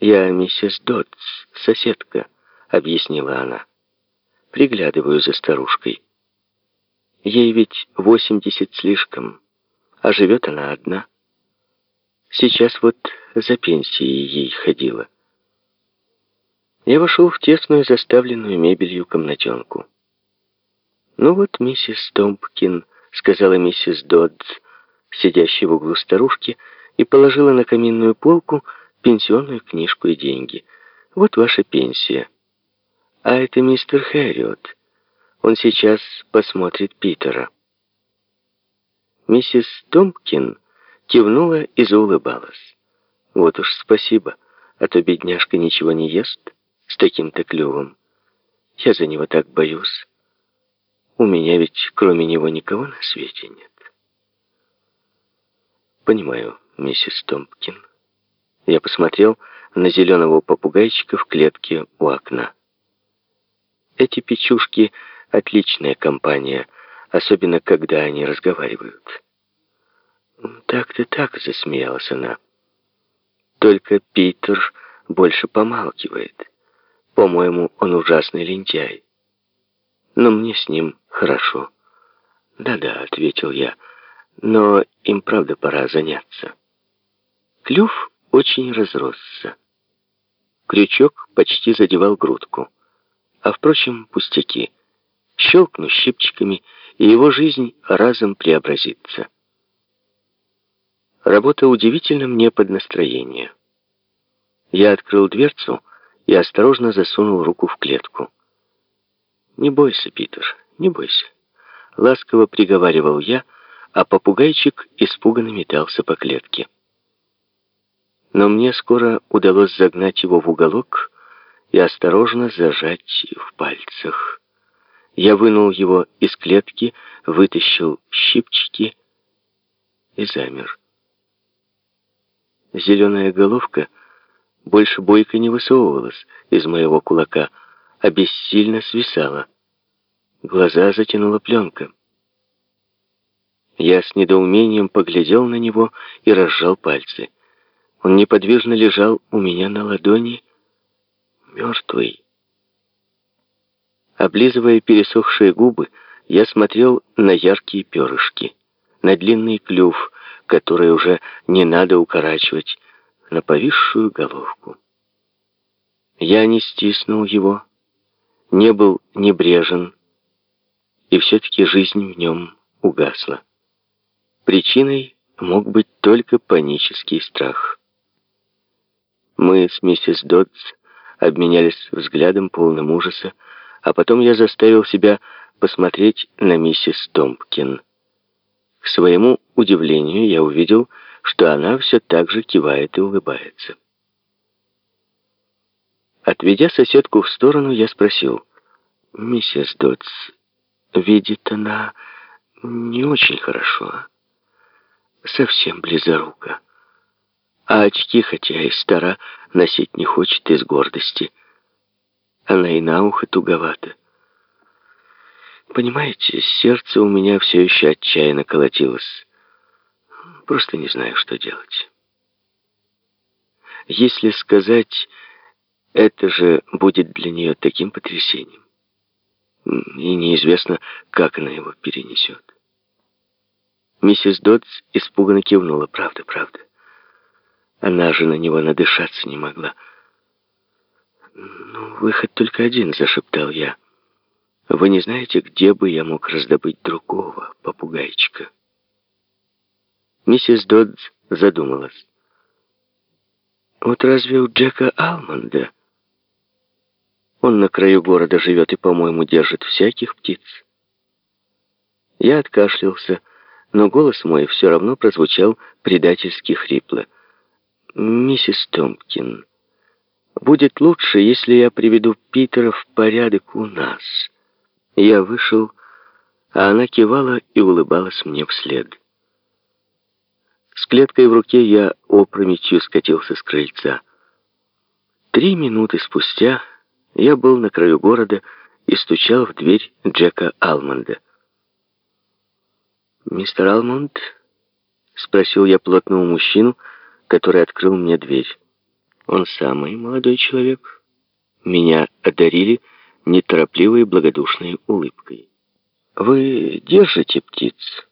«Я миссис Дотс, соседка», — объяснила она. «Приглядываю за старушкой. Ей ведь восемьдесят слишком, а живет она одна. Сейчас вот за пенсией ей ходила». Я вошел в тесную, заставленную мебелью комнатенку. «Ну вот, миссис Томпкин», — сказала миссис Доддс, сидящая в углу старушки, и положила на каминную полку пенсионную книжку и деньги. «Вот ваша пенсия. А это мистер Хэрриот. Он сейчас посмотрит Питера». Миссис Томпкин кивнула и заулыбалась. «Вот уж спасибо, а то бедняжка ничего не ест» с таким-то клювом. Я за него так боюсь. У меня ведь кроме него никого на свете нет. Понимаю, миссис Томпкин. Я посмотрел на зеленого попугайчика в клетке у окна. Эти печушки — отличная компания, особенно когда они разговаривают. Так-то так, засмеялась она. Только Питер больше помалкивает. По-моему, он ужасный лентяй. Но мне с ним хорошо. Да-да, ответил я, но им правда пора заняться. Клюв очень разросся. Крючок почти задевал грудку. А, впрочем, пустяки. Щелкну щипчиками, и его жизнь разом преобразится. Работа удивительно мне под настроение. Я открыл дверцу и осторожно засунул руку в клетку. «Не бойся, Питер, не бойся», — ласково приговаривал я, а попугайчик испуганно метался по клетке. Но мне скоро удалось загнать его в уголок и осторожно зажать в пальцах. Я вынул его из клетки, вытащил щипчики и замер. Зеленая головка — больше бойко не высовывалась из моего кулака, а бессильно свисала. Глаза затянула пленка. Я с недоумением поглядел на него и разжал пальцы. Он неподвижно лежал у меня на ладони, мертвый. Облизывая пересохшие губы, я смотрел на яркие перышки, на длинный клюв, который уже не надо укорачивать, на повисшую головку. Я не стиснул его, не был небрежен, и все-таки жизнь в нем угасла. Причиной мог быть только панический страх. Мы с миссис Додс обменялись взглядом полным ужаса, а потом я заставил себя посмотреть на миссис Томпкин. К своему удивлению я увидел, что она все так же кивает и улыбается. Отведя соседку в сторону, я спросил, «Миссис Дотс, видит она не очень хорошо, совсем близорука, а очки, хотя и стара, носить не хочет из гордости. Она и на ухо туговата. Понимаете, сердце у меня все еще отчаянно колотилось». Просто не знаю, что делать. Если сказать, это же будет для нее таким потрясением. И неизвестно, как она его перенесет. Миссис Додс испуганно кивнула. Правда, правда. Она же на него надышаться не могла. «Ну, выход только один», — зашептал я. «Вы не знаете, где бы я мог раздобыть другого попугайчика?» Миссис Доддс задумалась. Вот разве у Джека Алмонда? Он на краю города живет и, по-моему, держит всяких птиц. Я откашлялся, но голос мой все равно прозвучал предательски хрипло. «Миссис Томпкин, будет лучше, если я приведу Питера в порядок у нас». Я вышел, а она кивала и улыбалась мне вслед. С клеткой в руке я опрометью скатился с крыльца. Три минуты спустя я был на краю города и стучал в дверь Джека Алмонда. «Мистер Алмонд?» — спросил я плотного мужчину, который открыл мне дверь. Он самый молодой человек. Меня одарили неторопливой благодушной улыбкой. «Вы держите птиц?»